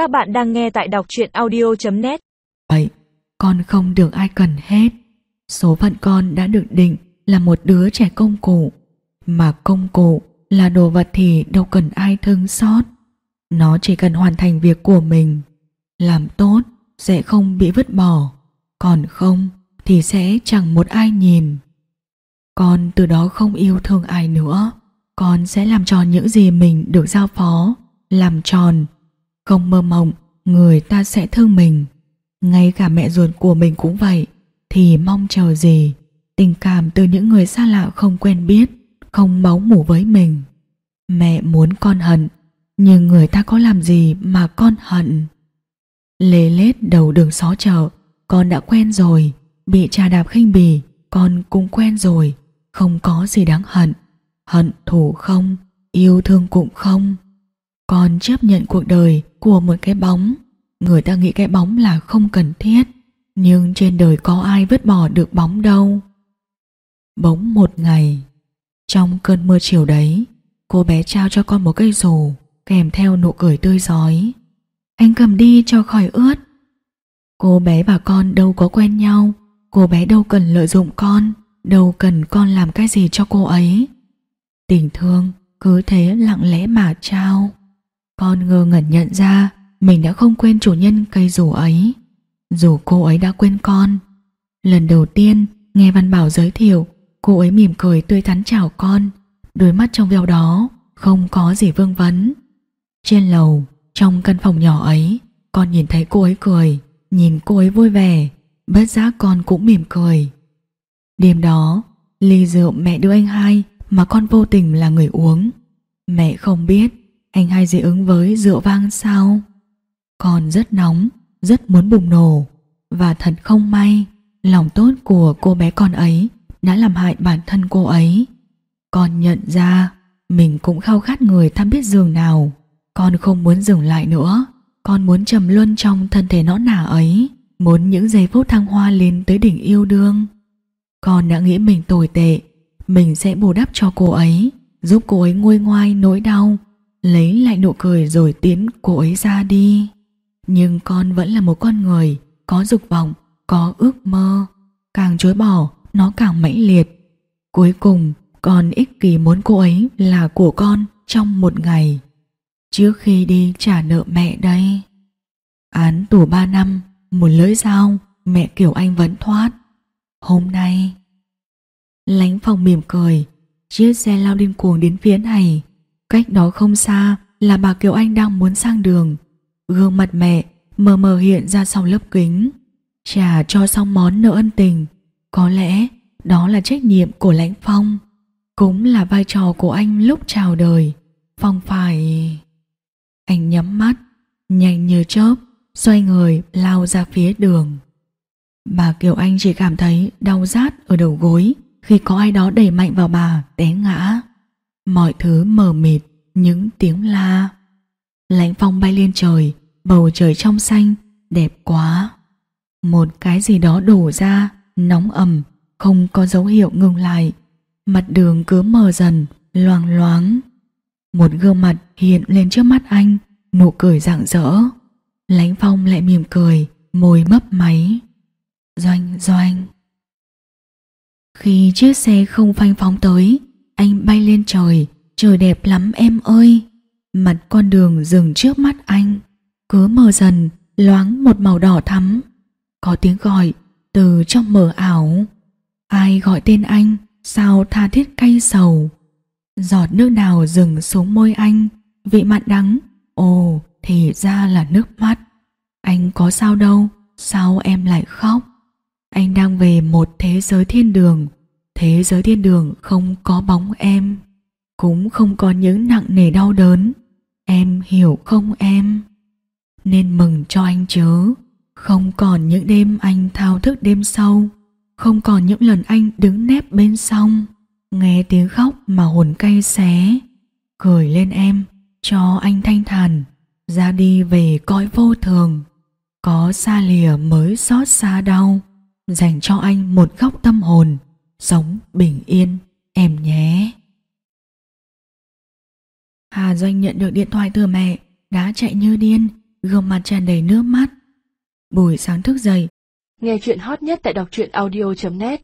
Các bạn đang nghe tại đọc truyện audio.net Vậy, con không được ai cần hết. Số phận con đã được định là một đứa trẻ công cụ. Mà công cụ là đồ vật thì đâu cần ai thương xót. Nó chỉ cần hoàn thành việc của mình. Làm tốt sẽ không bị vứt bỏ. Còn không thì sẽ chẳng một ai nhìn. Con từ đó không yêu thương ai nữa. Con sẽ làm tròn những gì mình được giao phó. Làm tròn. Không mơ mộng người ta sẽ thương mình. Ngay cả mẹ ruột của mình cũng vậy. Thì mong chờ gì? Tình cảm từ những người xa lạ không quen biết, không máu mủ với mình. Mẹ muốn con hận, nhưng người ta có làm gì mà con hận? Lê lết đầu đường xó chợ, con đã quen rồi, bị trà đạp khinh bỉ, con cũng quen rồi, không có gì đáng hận. Hận thù không, yêu thương cũng không. Con chấp nhận cuộc đời của một cái bóng. Người ta nghĩ cái bóng là không cần thiết, nhưng trên đời có ai vứt bỏ được bóng đâu. Bỗng một ngày, trong cơn mưa chiều đấy, cô bé trao cho con một cây dù kèm theo nụ cười tươi giói. Anh cầm đi cho khỏi ướt. Cô bé và con đâu có quen nhau, cô bé đâu cần lợi dụng con, đâu cần con làm cái gì cho cô ấy. Tình thương cứ thế lặng lẽ mà trao. Con ngơ ngẩn nhận ra mình đã không quên chủ nhân cây rủ ấy. Dù cô ấy đã quên con. Lần đầu tiên nghe Văn Bảo giới thiệu, cô ấy mỉm cười tươi thắn chào con, đôi mắt trong veo đó không có gì vương vấn. Trên lầu, trong căn phòng nhỏ ấy, con nhìn thấy cô ấy cười, nhìn cô ấy vui vẻ, bất giác con cũng mỉm cười. Đêm đó, ly rượu mẹ đưa anh hai mà con vô tình là người uống. Mẹ không biết anh hai dị ứng với rượu vang sao. còn rất nóng, rất muốn bùng nổ và thật không may, lòng tốt của cô bé con ấy đã làm hại bản thân cô ấy. Con nhận ra mình cũng khao khát người thăm biết giường nào. Con không muốn dừng lại nữa. Con muốn trầm luân trong thân thể nó nả ấy. Muốn những giây phút thăng hoa lên tới đỉnh yêu đương. Con đã nghĩ mình tồi tệ. Mình sẽ bù đắp cho cô ấy. Giúp cô ấy nguôi ngoai nỗi đau. Lấy lại nụ cười rồi tiến cô ấy ra đi. Nhưng con vẫn là một con người. Có dục vọng, có ước mơ. Càng chối bỏ, nó càng mãnh liệt. Cuối cùng, con ích kỷ muốn cô ấy là của con trong một ngày. Trước khi đi trả nợ mẹ đây. Án tù ba năm, một lưỡi dao, mẹ Kiều Anh vẫn thoát. Hôm nay... Lánh phòng mỉm cười, chiếc xe lao điên cuồng đến phía này. Cách đó không xa là bà Kiều Anh đang muốn sang đường. Gương mặt mẹ mờ mờ hiện ra sau lớp kính. Trả cho xong món nợ ân tình. Có lẽ đó là trách nhiệm của Lãnh Phong. Cũng là vai trò của anh lúc chào đời. Phong phải... Anh nhắm mắt, nhanh như chớp, xoay người lao ra phía đường. Bà Kiều Anh chỉ cảm thấy đau rát ở đầu gối khi có ai đó đẩy mạnh vào bà té ngã. Mọi thứ mờ mịt, những tiếng la. Lãnh phong bay lên trời, bầu trời trong xanh, đẹp quá. Một cái gì đó đổ ra, nóng ẩm, không có dấu hiệu ngừng lại. Mặt đường cứ mờ dần, loang loáng. Một gương mặt hiện lên trước mắt anh, nụ cười rạng rỡ. Lánh phong lại mỉm cười, môi mấp máy. Doanh doanh. Khi chiếc xe không phanh phóng tới, anh bay lên trời, trời đẹp lắm em ơi. Mặt con đường dừng trước mắt anh, cứ mờ dần, loáng một màu đỏ thắm. Có tiếng gọi từ trong mờ ảo. Ai gọi tên anh, sao tha thiết cay sầu. Giọt nước nào dừng xuống môi anh, vị mặn đắng, ồ thì ra là nước mắt. Anh có sao đâu, sao em lại khóc? Anh đang về một thế giới thiên đường, thế giới thiên đường không có bóng em, cũng không có những nặng nề đau đớn. Em hiểu không em? Nên mừng cho anh chớ, không còn những đêm anh thao thức đêm sâu, không còn những lần anh đứng nép bên sông, nghe tiếng khóc mà hồn cay xé. Cười lên em, cho anh thanh thản, ra đi về cõi vô thường. Có xa lìa mới xót xa đau, dành cho anh một góc tâm hồn, sống bình yên, em nhé. Hà Doanh nhận được điện thoại từ mẹ, đã chạy như điên, gương mặt tràn đầy nước mắt. Buổi sáng thức dậy, Nghe chuyện hot nhất tại đọc truyện audio.net